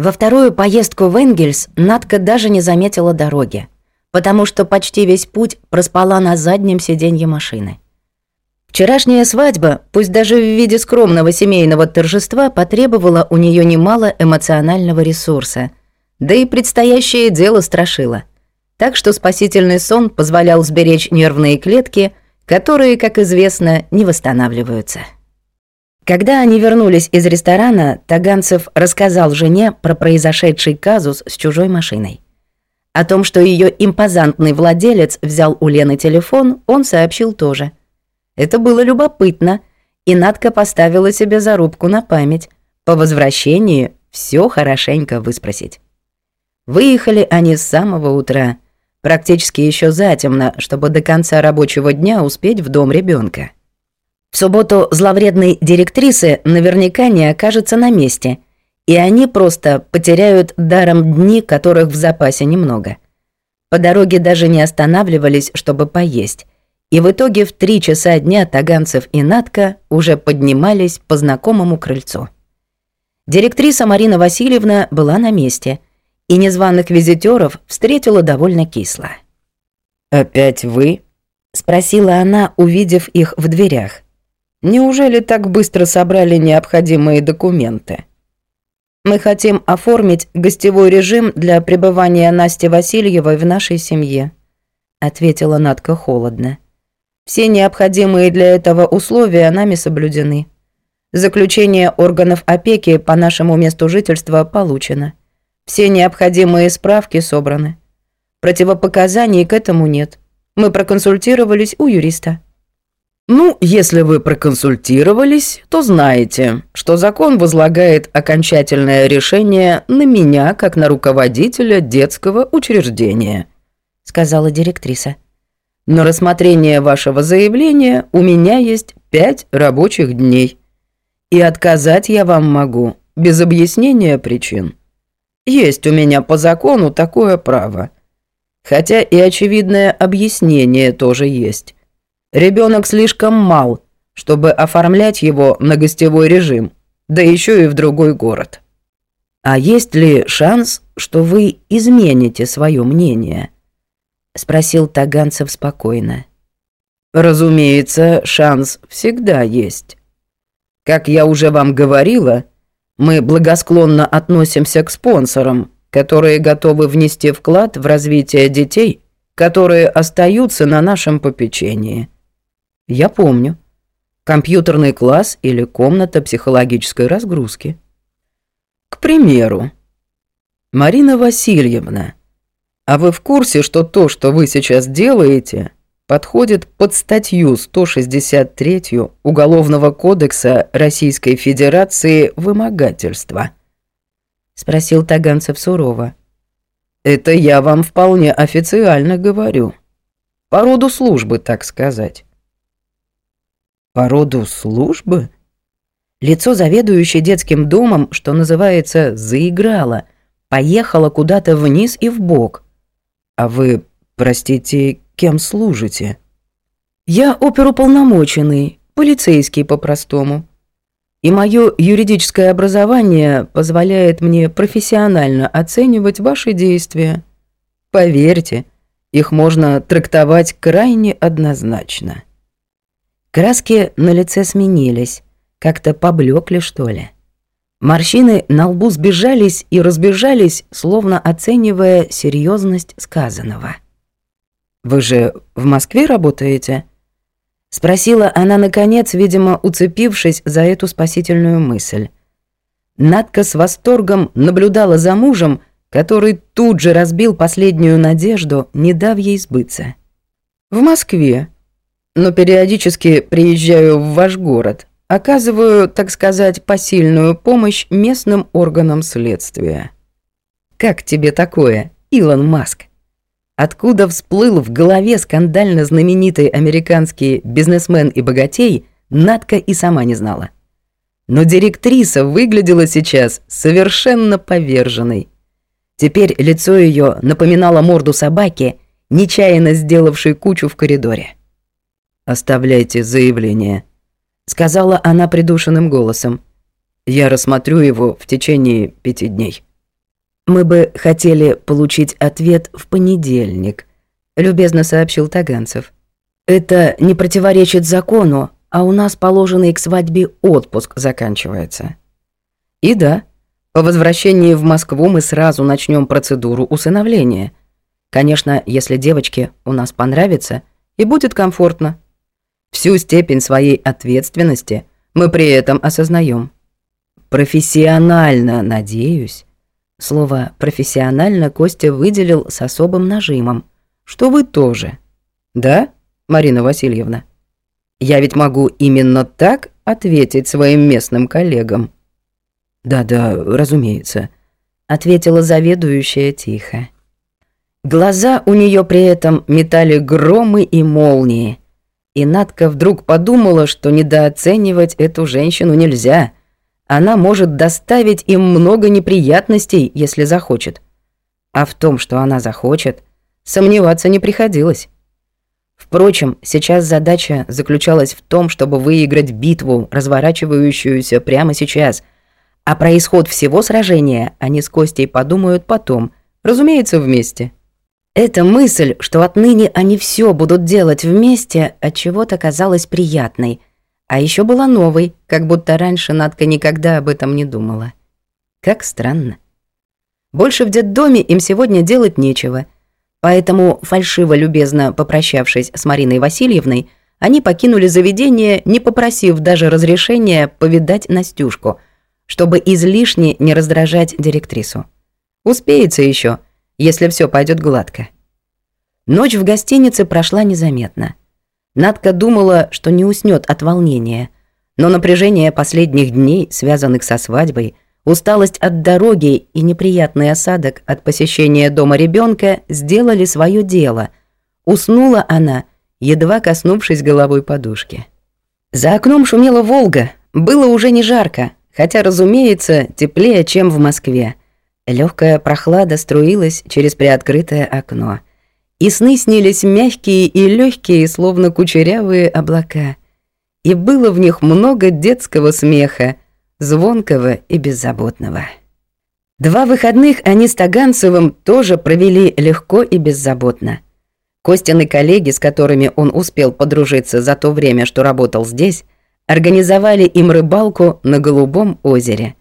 Во вторую поездку в Энгельс Надка даже не заметила дороги, потому что почти весь путь проспала на заднем сиденье машины. Вчерашняя свадьба, пусть даже в виде скромного семейного торжества, потребовала у нее немало эмоционального ресурса, да и предстоящее дело страшило. Так что спасительный сон позволял сберечь нервные клетки, которые, как известно, не восстанавливаются. Когда они вернулись из ресторана, Таганцев рассказал жене про произошедший казус с чужой машиной. О том, что ее импозантный владелец взял у Лены телефон, он сообщил тоже. Это было любопытно, и Надка поставила себе зарубку на память. По возвращении все хорошенько выспросить. Выехали они с самого утра, практически еще затемно, чтобы до конца рабочего дня успеть в дом ребенка. В субботу зловредной директрисы наверняка не окажется на месте, и они просто потеряют даром дни, которых в запасе немного. По дороге даже не останавливались, чтобы поесть. И в итоге в три часа дня Таганцев и Натка уже поднимались по знакомому крыльцу. Директриса Марина Васильевна была на месте, и незваных визитеров встретила довольно кисло. «Опять вы?» — спросила она, увидев их в дверях. Неужели так быстро собрали необходимые документы? Мы хотим оформить гостевой режим для пребывания Насти Васильевой в нашей семье, ответила Надка холодно. Все необходимые для этого условия нами соблюдены. Заключение органов опеки по нашему месту жительства получено. Все необходимые справки собраны. Противопоказаний к этому нет. Мы проконсультировались у юриста. Ну, если вы проконсультировались, то знаете, что закон возлагает окончательное решение на меня, как на руководителя детского учреждения», — сказала директриса. «На рассмотрение вашего заявления у меня есть пять рабочих дней. И отказать я вам могу без объяснения причин. Есть у меня по закону такое право. Хотя и очевидное объяснение тоже есть». Ребенок слишком мал, чтобы оформлять его на гостевой режим, да еще и в другой город. А есть ли шанс, что вы измените свое мнение? спросил Таганцев спокойно. Разумеется, шанс всегда есть. Как я уже вам говорила, мы благосклонно относимся к спонсорам, которые готовы внести вклад в развитие детей, которые остаются на нашем попечении. Я помню. Компьютерный класс или комната психологической разгрузки. К примеру. Марина Васильевна, а вы в курсе, что то, что вы сейчас делаете, подходит под статью 163 Уголовного кодекса Российской Федерации «Вымогательство»? Спросил Таганцев сурово. Это я вам вполне официально говорю. По роду службы, так сказать. По роду службы? Лицо заведующей детским домом, что называется, заиграло, поехало куда-то вниз и в бок. А вы, простите, кем служите? Я оперуполномоченный, полицейский по-простому. И мое юридическое образование позволяет мне профессионально оценивать ваши действия. Поверьте, их можно трактовать крайне однозначно. Краски на лице сменились, как-то поблекли, что ли. Морщины на лбу сбежались и разбежались, словно оценивая серьезность сказанного. «Вы же в Москве работаете?» Спросила она, наконец, видимо, уцепившись за эту спасительную мысль. Надка с восторгом наблюдала за мужем, который тут же разбил последнюю надежду, не дав ей сбыться. «В Москве», но периодически приезжаю в ваш город, оказываю, так сказать, посильную помощь местным органам следствия. Как тебе такое, Илон Маск? Откуда всплыл в голове скандально знаменитый американский бизнесмен и богатей, Надка и сама не знала. Но директриса выглядела сейчас совершенно поверженной. Теперь лицо ее напоминало морду собаки, нечаянно сделавшей кучу в коридоре. «Оставляйте заявление», — сказала она придушенным голосом. «Я рассмотрю его в течение пяти дней». Мы бы хотели получить ответ в понедельник, любезно сообщил Таганцев. Это не противоречит закону, а у нас положенный к свадьбе отпуск заканчивается. И да, по возвращении в Москву мы сразу начнем процедуру усыновления. Конечно, если девочке у нас понравится и будет комфортно. Всю степень своей ответственности мы при этом осознаем. Профессионально, надеюсь. Слово «профессионально» Костя выделил с особым нажимом. Что вы тоже. Да, Марина Васильевна? Я ведь могу именно так ответить своим местным коллегам. Да-да, разумеется, ответила заведующая тихо. Глаза у нее при этом метали громы и молнии. И Надка вдруг подумала, что недооценивать эту женщину нельзя. Она может доставить им много неприятностей, если захочет. А в том, что она захочет, сомневаться не приходилось. Впрочем, сейчас задача заключалась в том, чтобы выиграть битву, разворачивающуюся прямо сейчас. А про исход всего сражения они с Костей подумают потом, разумеется, вместе. Эта мысль, что отныне они все будут делать вместе, от чего-то казалась приятной, а еще была новой, как будто раньше Надка никогда об этом не думала. Как странно. Больше в детдоме им сегодня делать нечего — Поэтому, фальшиво любезно попрощавшись с Мариной Васильевной, они покинули заведение, не попросив даже разрешения повидать Настюшку, чтобы излишне не раздражать директрису. Успеется еще, если все пойдет гладко. Ночь в гостинице прошла незаметно. Надка думала, что не уснет от волнения, но напряжение последних дней, связанных со свадьбой, Усталость от дороги и неприятный осадок от посещения дома ребенка сделали свое дело. Уснула она, едва коснувшись головой подушки. За окном шумела Волга, было уже не жарко, хотя, разумеется, теплее, чем в Москве. Легкая прохлада струилась через приоткрытое окно. И сны снились мягкие и легкие, словно кучерявые облака. И было в них много детского смеха, звонкого и беззаботного. Два выходных они с Таганцевым тоже провели легко и беззаботно. Костины коллеги, с которыми он успел подружиться за то время, что работал здесь, организовали им рыбалку на Голубом озере.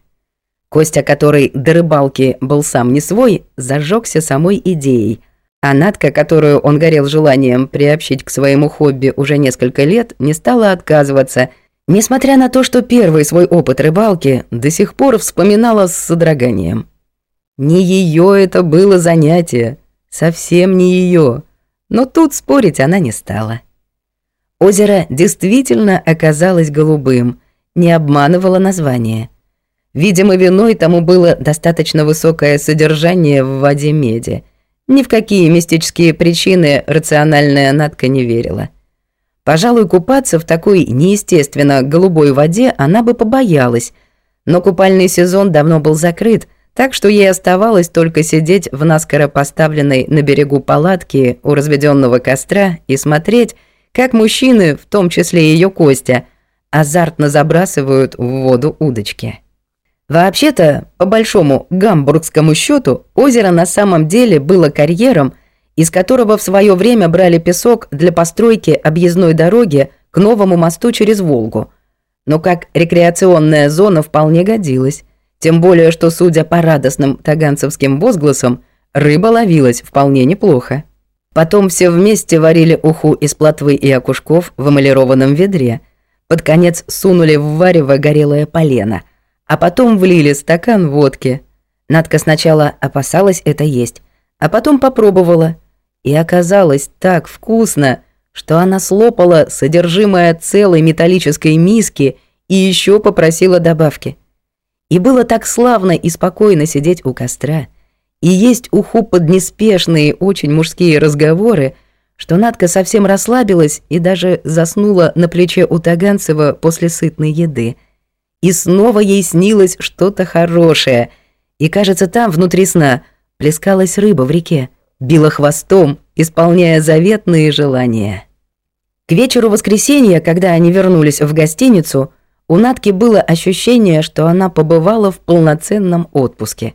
Костя, который до рыбалки был сам не свой, зажегся самой идеей, а Надка, которую он горел желанием приобщить к своему хобби уже несколько лет, не стала отказываться – Несмотря на то, что первый свой опыт рыбалки до сих пор вспоминала с содроганием. Не ее это было занятие, совсем не ее, но тут спорить она не стала. Озеро действительно оказалось голубым, не обманывало название. Видимо, виной тому было достаточно высокое содержание в воде меди. Ни в какие мистические причины рациональная Надка не верила. Пожалуй, купаться в такой неестественно голубой воде она бы побоялась, но купальный сезон давно был закрыт, так что ей оставалось только сидеть в наскоро поставленной на берегу палатки у разведенного костра и смотреть, как мужчины, в том числе ее Костя, азартно забрасывают в воду удочки. Вообще-то, по большому гамбургскому счету, озеро на самом деле было карьером – из которого в свое время брали песок для постройки объездной дороги к новому мосту через Волгу. Но как рекреационная зона вполне годилась, тем более что, судя по радостным таганцевским возгласам, рыба ловилась вполне неплохо. Потом все вместе варили уху из плотвы и окушков в эмалированном ведре, под конец сунули в варево горелое полено, а потом влили стакан водки. Надка сначала опасалась это есть, а потом попробовала – и оказалось так вкусно, что она слопала содержимое целой металлической миски и еще попросила добавки. И было так славно и спокойно сидеть у костра и есть уху под неспешные, очень мужские разговоры, что Надка совсем расслабилась и даже заснула на плече у Таганцева после сытной еды. И снова ей снилось что-то хорошее, и, кажется, там, внутри сна, плескалась рыба в реке била хвостом, исполняя заветные желания. К вечеру воскресенья, когда они вернулись в гостиницу, у Натки было ощущение, что она побывала в полноценном отпуске.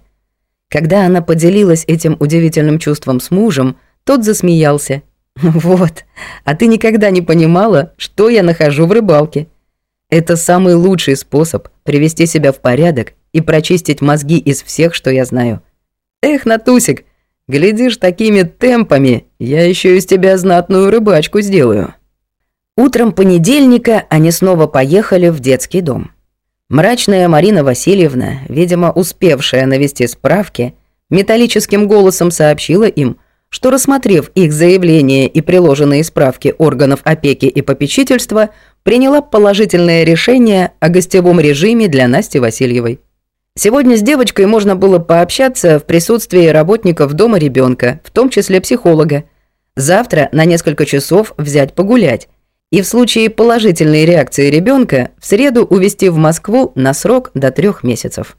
Когда она поделилась этим удивительным чувством с мужем, тот засмеялся. «Вот, а ты никогда не понимала, что я нахожу в рыбалке. Это самый лучший способ привести себя в порядок и прочистить мозги из всех, что я знаю. Эх, Натусик, глядишь, такими темпами я еще из тебя знатную рыбачку сделаю». Утром понедельника они снова поехали в детский дом. Мрачная Марина Васильевна, видимо, успевшая навести справки, металлическим голосом сообщила им, что, рассмотрев их заявление и приложенные справки органов опеки и попечительства, приняла положительное решение о гостевом режиме для Насти Васильевой. Сегодня с девочкой можно было пообщаться в присутствии работников дома ребенка, в том числе психолога. Завтра на несколько часов взять погулять, и в случае положительной реакции ребенка в среду увезти в Москву на срок до трех месяцев.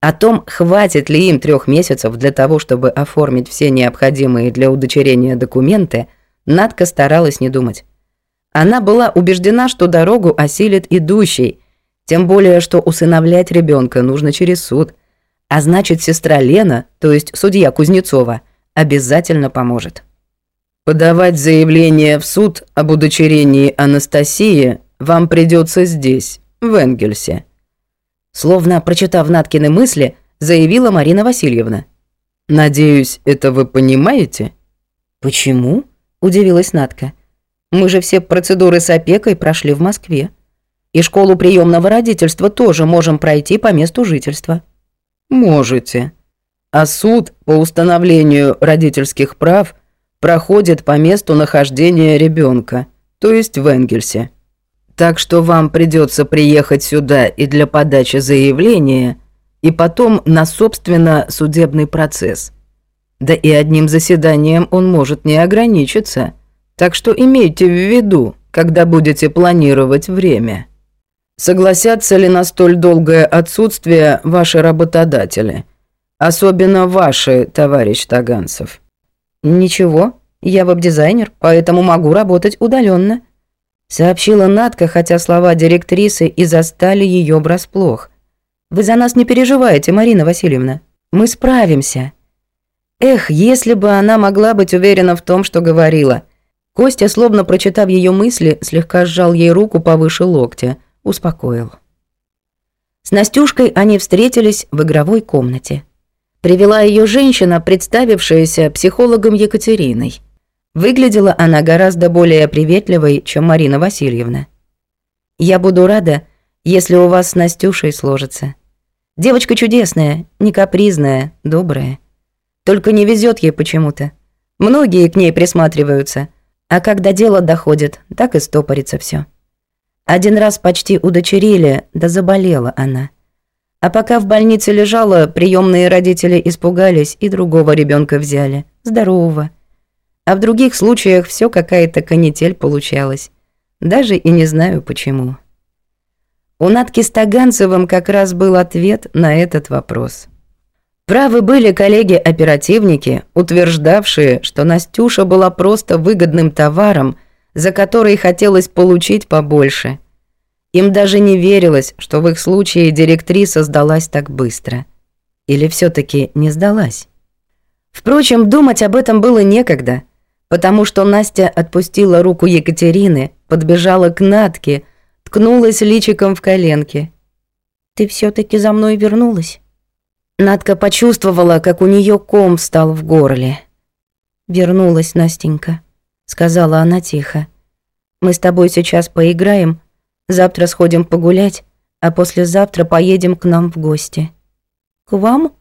О том, хватит ли им трех месяцев для того, чтобы оформить все необходимые для удочерения документы, Надка старалась не думать. Она была убеждена, что дорогу осилит идущий, тем более, что усыновлять ребенка нужно через суд, а значит, сестра Лена, то есть судья Кузнецова, обязательно поможет. Подавать заявление в суд об удочерении Анастасии вам придется здесь, в Энгельсе. Словно прочитав Наткины мысли, заявила Марина Васильевна. Надеюсь, это вы понимаете? Почему? удивилась Натка. Мы же все процедуры с опекой прошли в Москве. И школу приемного родительства тоже можем пройти по месту жительства. Можете. А суд по установлению родительских прав – проходит по месту нахождения ребенка, то есть в Энгельсе. Так что вам придется приехать сюда и для подачи заявления, и потом на, собственно, судебный процесс. Да и одним заседанием он может не ограничиться. Так что имейте в виду, когда будете планировать время. Согласятся ли на столь долгое отсутствие ваши работодатели? Особенно ваши, товарищ Таганцев. «Ничего, я веб-дизайнер, поэтому могу работать удаленно, сообщила Натка, хотя слова директрисы и застали ее врасплох. «Вы за нас не переживайте, Марина Васильевна. Мы справимся». Эх, если бы она могла быть уверена в том, что говорила. Костя, словно прочитав ее мысли, слегка сжал ей руку повыше локтя, успокоил. С Настюшкой они встретились в игровой комнате. Привела ее женщина, представившаяся психологом Екатериной. Выглядела она гораздо более приветливой, чем Марина Васильевна. «Я буду рада, если у вас с Настюшей сложится. Девочка чудесная, не капризная, добрая. Только не везет ей почему-то. Многие к ней присматриваются, а когда дело доходит, так и стопорится все. Один раз почти удочерили, да заболела она. А пока в больнице лежала, приемные родители испугались и другого ребенка взяли, здорового. А в других случаях все какая-то канитель получалась. Даже и не знаю почему. У Натки с Таганцевым как раз был ответ на этот вопрос. Правы были коллеги-оперативники, утверждавшие, что Настюша была просто выгодным товаром, за который хотелось получить побольше – им даже не верилось, что в их случае директриса сдалась так быстро. Или все таки не сдалась? Впрочем, думать об этом было некогда, потому что Настя отпустила руку Екатерины, подбежала к Натке, ткнулась личиком в коленки. «Ты все таки за мной вернулась?» Надка почувствовала, как у нее ком встал в горле. «Вернулась, Настенька», — сказала она тихо. «Мы с тобой сейчас поиграем, Завтра сходим погулять, а послезавтра поедем к нам в гости». «К вам?»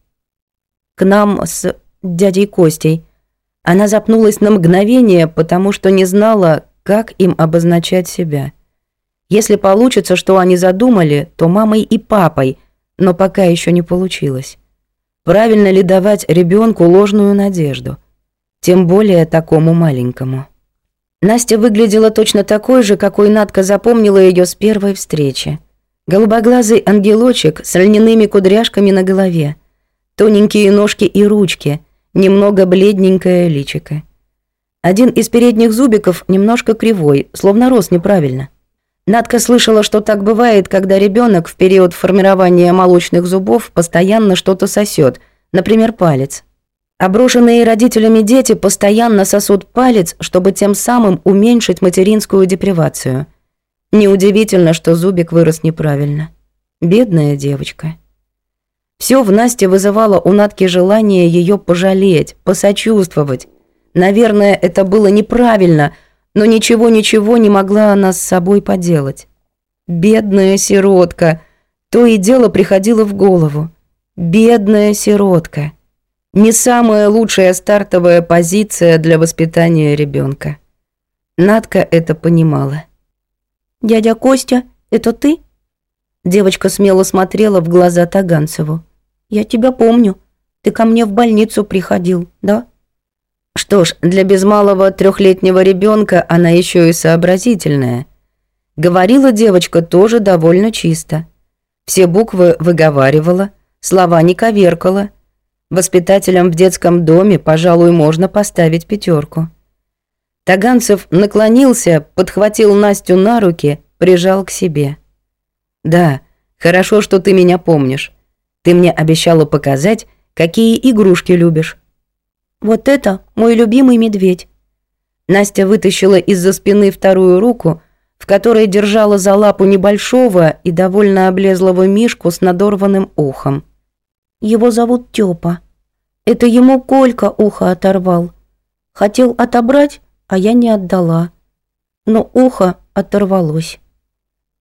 «К нам с дядей Костей». Она запнулась на мгновение, потому что не знала, как им обозначать себя. Если получится, что они задумали, то мамой и папой, но пока еще не получилось. Правильно ли давать ребенку ложную надежду? Тем более такому маленькому. Настя выглядела точно такой же, какой Надка запомнила ее с первой встречи. Голубоглазый ангелочек с льняными кудряшками на голове, тоненькие ножки и ручки, немного бледненькое личико. Один из передних зубиков немножко кривой, словно рос неправильно. Надка слышала, что так бывает, когда ребенок в период формирования молочных зубов постоянно что-то сосет, Например, палец. Оброшенные родителями дети постоянно сосут палец, чтобы тем самым уменьшить материнскую депривацию. Неудивительно, что зубик вырос неправильно. Бедная девочка. Все в Насте вызывало у Натки желание ее пожалеть, посочувствовать. Наверное, это было неправильно, но ничего-ничего не могла она с собой поделать. Бедная сиротка. То и дело приходило в голову. Бедная сиротка. Не самая лучшая стартовая позиция для воспитания ребенка. Надка это понимала. «Дядя Костя, это ты?» Девочка смело смотрела в глаза Таганцеву. «Я тебя помню. Ты ко мне в больницу приходил, да?» Что ж, для без малого трехлетнего ребенка она еще и сообразительная. Говорила девочка тоже довольно чисто. Все буквы выговаривала, слова не коверкала. Воспитателям в детском доме, пожалуй, можно поставить пятерку. Таганцев наклонился, подхватил Настю на руки, прижал к себе. «Да, хорошо, что ты меня помнишь. Ты мне обещала показать, какие игрушки любишь». «Вот это мой любимый медведь». Настя вытащила из-за спины вторую руку, в которой держала за лапу небольшого и довольно облезлого мишку с надорванным ухом. Его зовут Тёпа. Это ему Колька ухо оторвал. Хотел отобрать, а я не отдала. Но ухо оторвалось.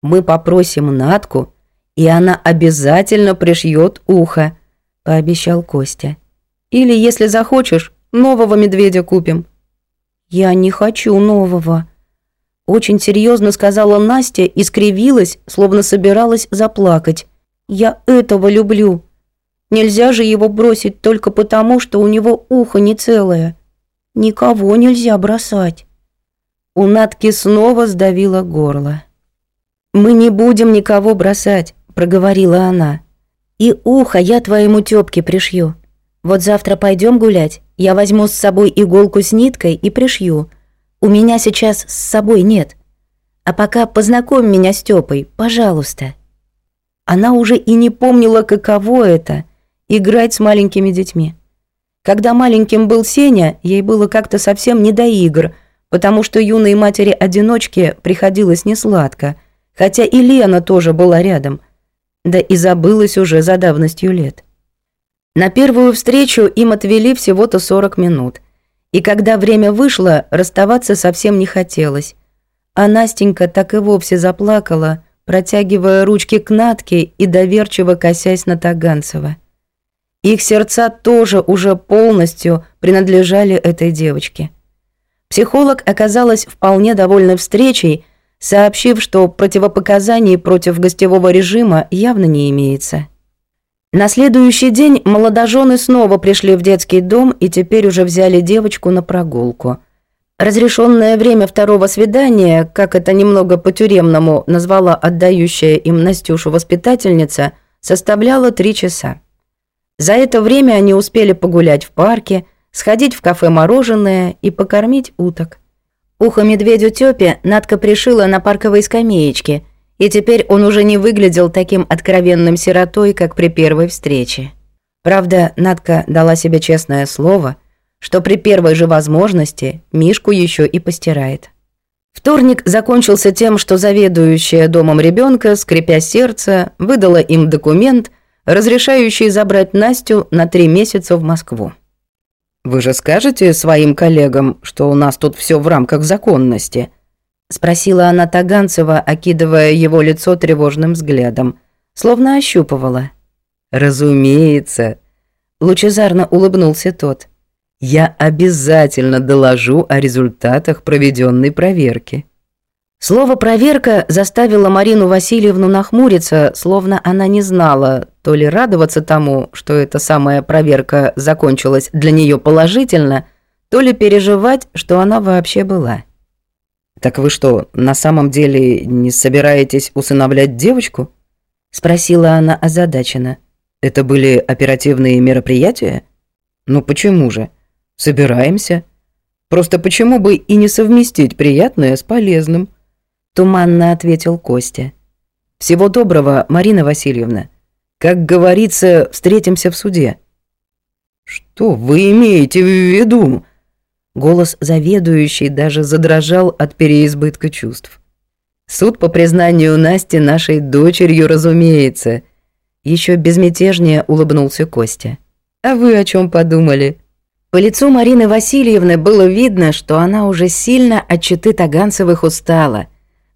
Мы попросим Натку, и она обязательно пришьет ухо, пообещал Костя. Или, если захочешь, нового медведя купим. Я не хочу нового, очень серьезно сказала Настя и скривилась, словно собиралась заплакать. Я этого люблю. Нельзя же его бросить только потому, что у него ухо не целое. Никого нельзя бросать. У Натки снова сдавило горло. «Мы не будем никого бросать», — проговорила она. «И ухо я твоему тёпке пришью. Вот завтра пойдем гулять, я возьму с собой иголку с ниткой и пришью. У меня сейчас с собой нет. А пока познакомь меня с Тёпой, пожалуйста». Она уже и не помнила, каково это — играть с маленькими детьми. Когда маленьким был Сеня, ей было как-то совсем не до игр, потому что юной матери-одиночке приходилось несладко, хотя и Лена тоже была рядом, да и забылась уже за давностью лет. На первую встречу им отвели всего-то 40 минут, и когда время вышло, расставаться совсем не хотелось. А Настенька так и вовсе заплакала, протягивая ручки к Натке и доверчиво косясь на Таганцева. Их сердца тоже уже полностью принадлежали этой девочке. Психолог оказалась вполне довольна встречей, сообщив, что противопоказаний против гостевого режима явно не имеется. На следующий день молодожены снова пришли в детский дом и теперь уже взяли девочку на прогулку. Разрешенное время второго свидания, как это немного по-тюремному назвала отдающая им Настюшу воспитательница, составляло три часа. За это время они успели погулять в парке, сходить в кафе «Мороженое» и покормить уток. Ухо медведю Тёпе Надка пришила на парковой скамеечке – и теперь он уже не выглядел таким откровенным сиротой, как при первой встрече. Правда, Надка дала себе честное слово, что при первой же возможности Мишку еще и постирает. Вторник закончился тем, что заведующая домом ребенка, скрипя сердце, выдала им документ, разрешающий забрать Настю на три месяца в Москву. «Вы же скажете своим коллегам, что у нас тут все в рамках законности?» Спросила она Таганцева, окидывая его лицо тревожным взглядом, словно ощупывала. «Разумеется», — лучезарно улыбнулся тот. «Я обязательно доложу о результатах проведенной проверки». Слово «проверка» заставило Марину Васильевну нахмуриться, словно она не знала, то ли радоваться тому, что эта самая проверка закончилась для нее положительно, то ли переживать, что она вообще была. «Так вы что, на самом деле не собираетесь усыновлять девочку?» Спросила она озадаченно. «Это были оперативные мероприятия? Ну почему же? Собираемся. Просто почему бы и не совместить приятное с полезным?» Туманно ответил Костя. «Всего доброго, Марина Васильевна. Как говорится, встретимся в суде». Что вы имеете в виду? Голос заведующий даже задрожал от переизбытка чувств. Суд по признанию Насти нашей дочерью, разумеется. Еще безмятежнее улыбнулся Костя. А вы о чем подумали? По лицу Марины Васильевны было видно, что она уже сильно от читы Таганцевых устала.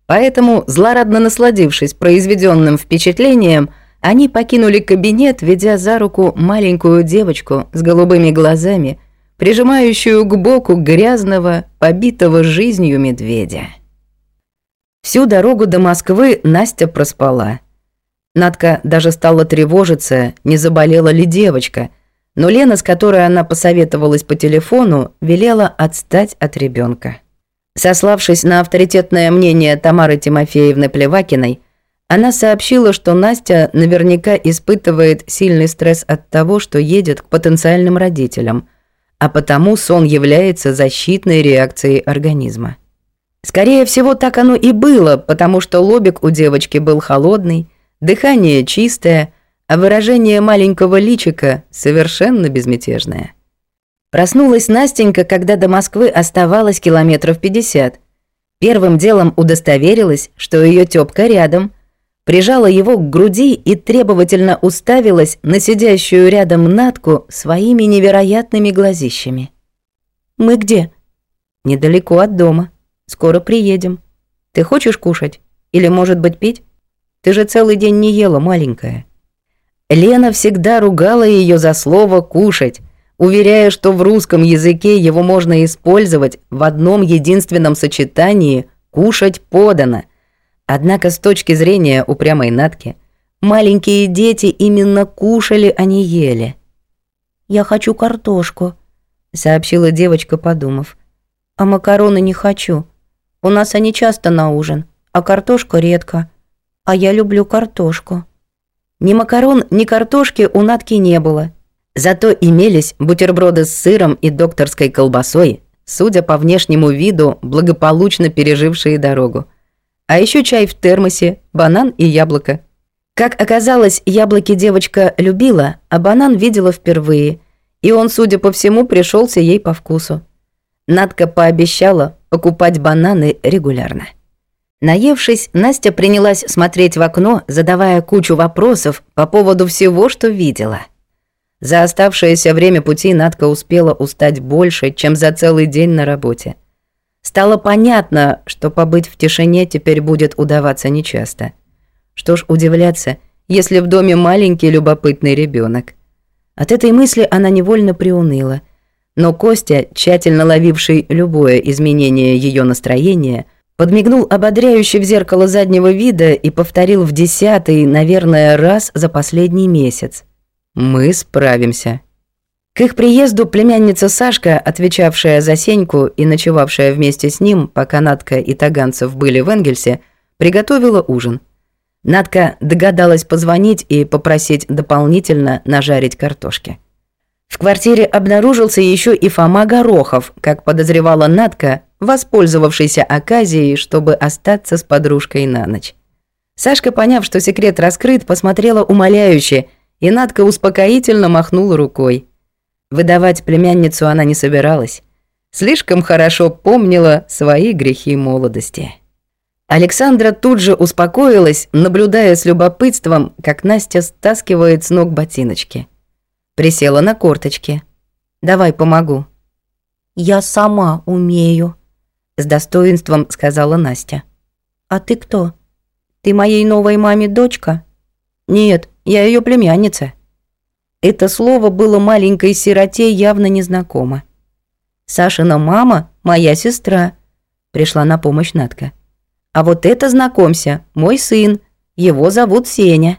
Поэтому, злорадно насладившись произведенным впечатлением, они покинули кабинет, ведя за руку маленькую девочку с голубыми глазами, прижимающую к боку грязного, побитого жизнью медведя. Всю дорогу до Москвы Настя проспала. Надка даже стала тревожиться, не заболела ли девочка, но Лена, с которой она посоветовалась по телефону, велела отстать от ребенка. Сославшись на авторитетное мнение Тамары Тимофеевны Плевакиной, она сообщила, что Настя наверняка испытывает сильный стресс от того, что едет к потенциальным родителям, а потому сон является защитной реакцией организма. Скорее всего, так оно и было, потому что лобик у девочки был холодный, дыхание чистое, а выражение маленького личика совершенно безмятежное. Проснулась Настенька, когда до Москвы оставалось километров 50. Первым делом удостоверилась, что ее тёпка рядом – прижала его к груди и требовательно уставилась на сидящую рядом Натку своими невероятными глазищами. «Мы где?» «Недалеко от дома. Скоро приедем. Ты хочешь кушать? Или, может быть, пить? Ты же целый день не ела, маленькая». Лена всегда ругала ее за слово «кушать», уверяя, что в русском языке его можно использовать в одном единственном сочетании «кушать подано», Однако с точки зрения упрямой Натки, маленькие дети именно кушали, а не ели. «Я хочу картошку», — сообщила девочка, подумав. «А макароны не хочу. У нас они часто на ужин, а картошка редко. А я люблю картошку». Ни макарон, ни картошки у Натки не было. Зато имелись бутерброды с сыром и докторской колбасой, судя по внешнему виду, благополучно пережившие дорогу. А еще чай в термосе, банан и яблоко. Как оказалось, яблоки девочка любила, а банан видела впервые. И он, судя по всему, пришелся ей по вкусу. Надка пообещала покупать бананы регулярно. Наевшись, Настя принялась смотреть в окно, задавая кучу вопросов по поводу всего, что видела. За оставшееся время пути Надка успела устать больше, чем за целый день на работе. Стало понятно, что побыть в тишине теперь будет удаваться нечасто. Что ж удивляться, если в доме маленький любопытный ребенок. От этой мысли она невольно приуныла. Но Костя, тщательно ловивший любое изменение ее настроения, подмигнул ободряюще в зеркало заднего вида и повторил в десятый, наверное, раз за последний месяц. «Мы справимся». К их приезду племянница Сашка, отвечавшая за Сеньку и ночевавшая вместе с ним, пока Надка и Таганцев были в Энгельсе, приготовила ужин. Надка догадалась позвонить и попросить дополнительно нажарить картошки. В квартире обнаружился еще и Фома Горохов, как подозревала Надка, воспользовавшийся оказией, чтобы остаться с подружкой на ночь. Сашка, поняв, что секрет раскрыт, посмотрела умоляюще, и Надка успокоительно махнула рукой. Выдавать племянницу она не собиралась. Слишком хорошо помнила свои грехи молодости. Александра тут же успокоилась, наблюдая с любопытством, как Настя стаскивает с ног ботиночки. Присела на корточки. «Давай помогу». «Я сама умею», — с достоинством сказала Настя. «А ты кто? Ты моей новой маме дочка?» «Нет, я ее племянница». Это слово было маленькой сироте явно незнакомо. «Сашина мама – моя сестра», – пришла на помощь Натка. «А вот это, знакомься, мой сын, его зовут Сеня».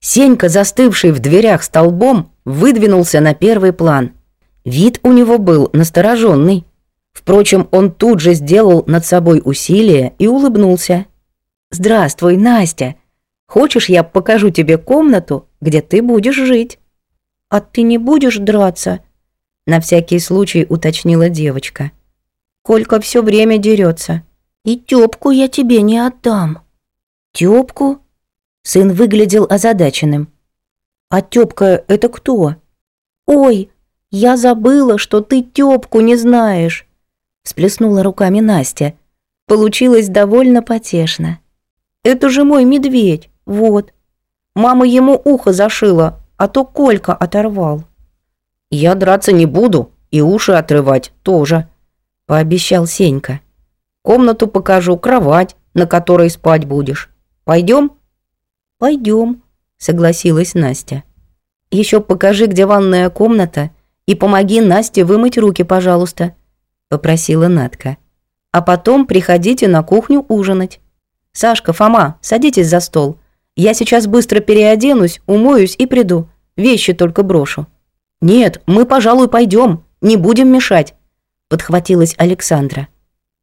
Сенька, застывший в дверях столбом, выдвинулся на первый план. Вид у него был настороженный. Впрочем, он тут же сделал над собой усилие и улыбнулся. «Здравствуй, Настя. Хочешь, я покажу тебе комнату, где ты будешь жить?» «А ты не будешь драться?» На всякий случай уточнила девочка. «Колька все время дерется. И тёпку я тебе не отдам». «Тёпку?» Сын выглядел озадаченным. «А Тёпка это кто?» «Ой!» Я забыла, что ты Тёпку не знаешь. Сплеснула руками Настя. Получилось довольно потешно. Это же мой медведь, вот. Мама ему ухо зашила, а то Колька оторвал. Я драться не буду и уши отрывать тоже, пообещал Сенька. Комнату покажу, кровать, на которой спать будешь. Пойдем? Пойдем, согласилась Настя. Еще покажи, где ванная комната, и помоги Насте вымыть руки, пожалуйста, попросила Натка. А потом приходите на кухню ужинать. Сашка, Фома, садитесь за стол. Я сейчас быстро переоденусь, умоюсь и приду. Вещи только брошу. Нет, мы, пожалуй, пойдем, не будем мешать, подхватилась Александра.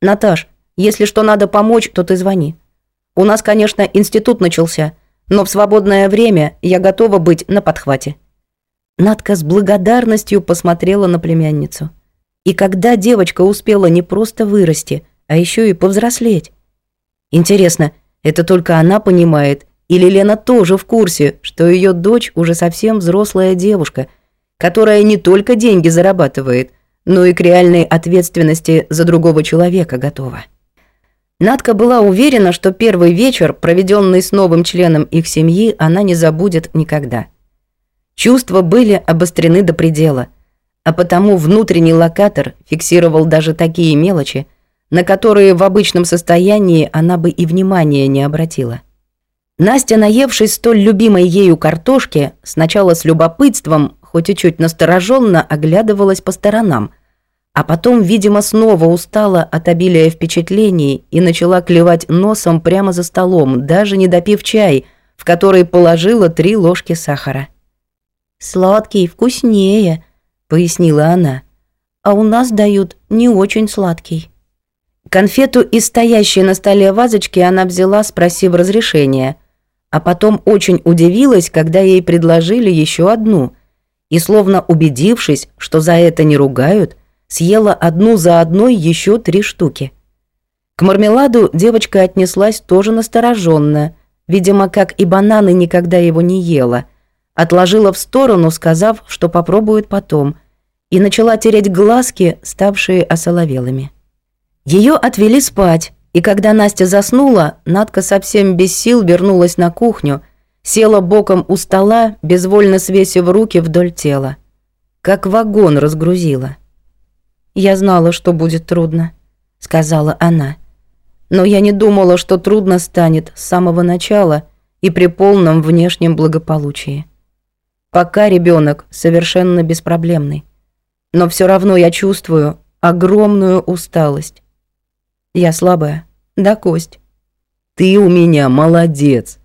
Наташ, если что надо помочь, то ты звони. У нас, конечно, институт начался, но в свободное время я готова быть на подхвате». Надка с благодарностью посмотрела на племянницу. И когда девочка успела не просто вырасти, а еще и повзрослеть? Интересно, это только она понимает, или Лена тоже в курсе, что ее дочь уже совсем взрослая девушка, которая не только деньги зарабатывает, но и к реальной ответственности за другого человека готова? Надка была уверена, что первый вечер, проведенный с новым членом их семьи, она не забудет никогда. Чувства были обострены до предела, а потому внутренний локатор фиксировал даже такие мелочи, на которые в обычном состоянии она бы и внимания не обратила. Настя, наевшись столь любимой ею картошки, сначала с любопытством, хоть и чуть настороженно, оглядывалась по сторонам – а потом, видимо, снова устала от обилия впечатлений и начала клевать носом прямо за столом, даже не допив чай, в который положила три ложки сахара. «Сладкий вкуснее», — пояснила она. «А у нас дают не очень сладкий». Конфету из стоящей на столе вазочки она взяла, спросив разрешения, а потом очень удивилась, когда ей предложили еще одну, и словно убедившись, что за это не ругают, — съела одну за одной еще три штуки. К мармеладу девочка отнеслась тоже настороженно, видимо, как и бананы никогда его не ела. Отложила в сторону, сказав, что попробует потом, и начала тереть глазки, ставшие осоловелыми. Ее отвели спать, и когда Настя заснула, Надка совсем без сил вернулась на кухню, села боком у стола, безвольно свесив руки вдоль тела. Как вагон разгрузила. «Я знала, что будет трудно», — сказала она. «Но я не думала, что трудно станет с самого начала и при полном внешнем благополучии. Пока ребенок совершенно беспроблемный. Но все равно я чувствую огромную усталость. Я слабая, да, Кость?» «Ты у меня молодец!»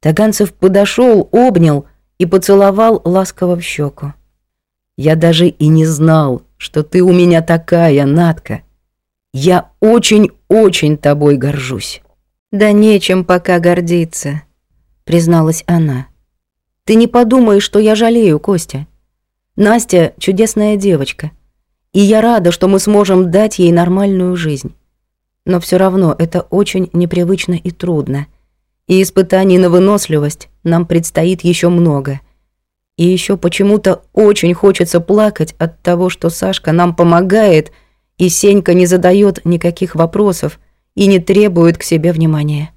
Таганцев подошел, обнял и поцеловал ласково в щеку. «Я даже и не знал, что ты у меня такая, Натка. Я очень-очень тобой горжусь». «Да нечем пока гордиться», — призналась она. «Ты не подумай, что я жалею, Костя. Настя — чудесная девочка, и я рада, что мы сможем дать ей нормальную жизнь. Но все равно это очень непривычно и трудно, и испытаний на выносливость нам предстоит еще много». И еще почему-то очень хочется плакать от того, что Сашка нам помогает, и Сенька не задает никаких вопросов и не требует к себе внимания.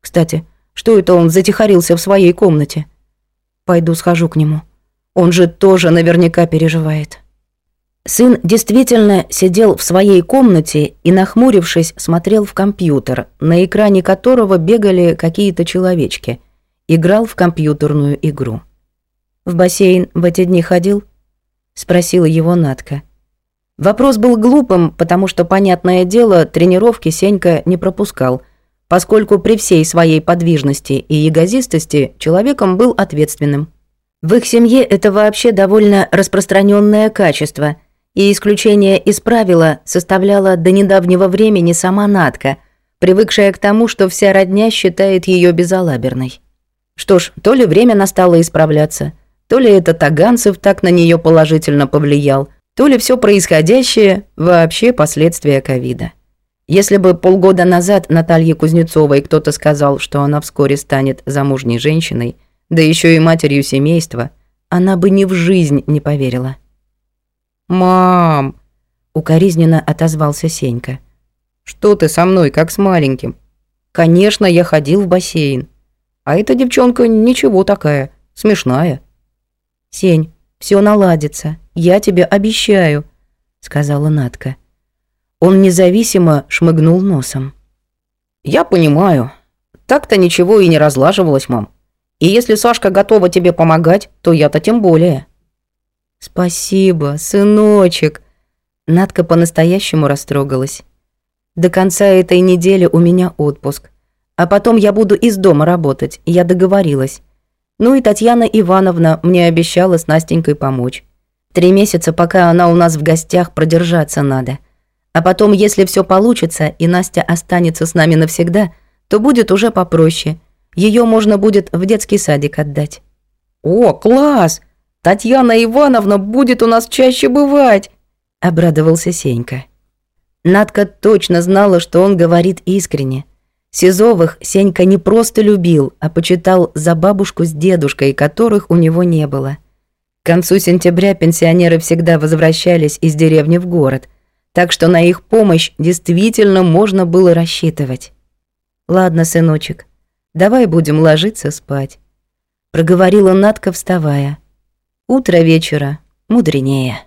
Кстати, что это он затихарился в своей комнате? Пойду схожу к нему. Он же тоже наверняка переживает. Сын действительно сидел в своей комнате и, нахмурившись, смотрел в компьютер, на экране которого бегали какие-то человечки. Играл в компьютерную игру. В бассейн в эти дни ходил?» — спросила его Натка. Вопрос был глупым, потому что, понятное дело, тренировки Сенька не пропускал, поскольку при всей своей подвижности и ягозистости человеком был ответственным. В их семье это вообще довольно распространенное качество, и исключение из правила составляла до недавнего времени сама Натка, привыкшая к тому, что вся родня считает ее безалаберной. Что ж, то ли время настало исправляться – то ли это Таганцев так на нее положительно повлиял, то ли все происходящее вообще последствия ковида. Если бы полгода назад Наталье Кузнецовой кто-то сказал, что она вскоре станет замужней женщиной, да еще и матерью семейства, она бы ни в жизнь не поверила. «Мам!» — укоризненно отозвался Сенька. «Что ты со мной, как с маленьким? Конечно, я ходил в бассейн. А эта девчонка ничего такая, смешная». «Сень, все наладится, я тебе обещаю», — сказала Натка. Он независимо шмыгнул носом. «Я понимаю. Так-то ничего и не разлаживалось, мам. И если Сашка готова тебе помогать, то я-то тем более». «Спасибо, сыночек». Надка по-настоящему растрогалась. «До конца этой недели у меня отпуск. А потом я буду из дома работать, я договорилась. Ну и Татьяна Ивановна мне обещала с Настенькой помочь. Три месяца, пока она у нас в гостях, продержаться надо. А потом, если все получится и Настя останется с нами навсегда, то будет уже попроще. Ее можно будет в детский садик отдать». «О, класс! Татьяна Ивановна будет у нас чаще бывать!» – обрадовался Сенька. Надка точно знала, что он говорит искренне. Сизовых Сенька не просто любил, а почитал за бабушку с дедушкой, которых у него не было. К концу сентября пенсионеры всегда возвращались из деревни в город, так что на их помощь действительно можно было рассчитывать. «Ладно, сыночек, давай будем ложиться спать», — проговорила Надка, вставая. «Утро вечера мудренее».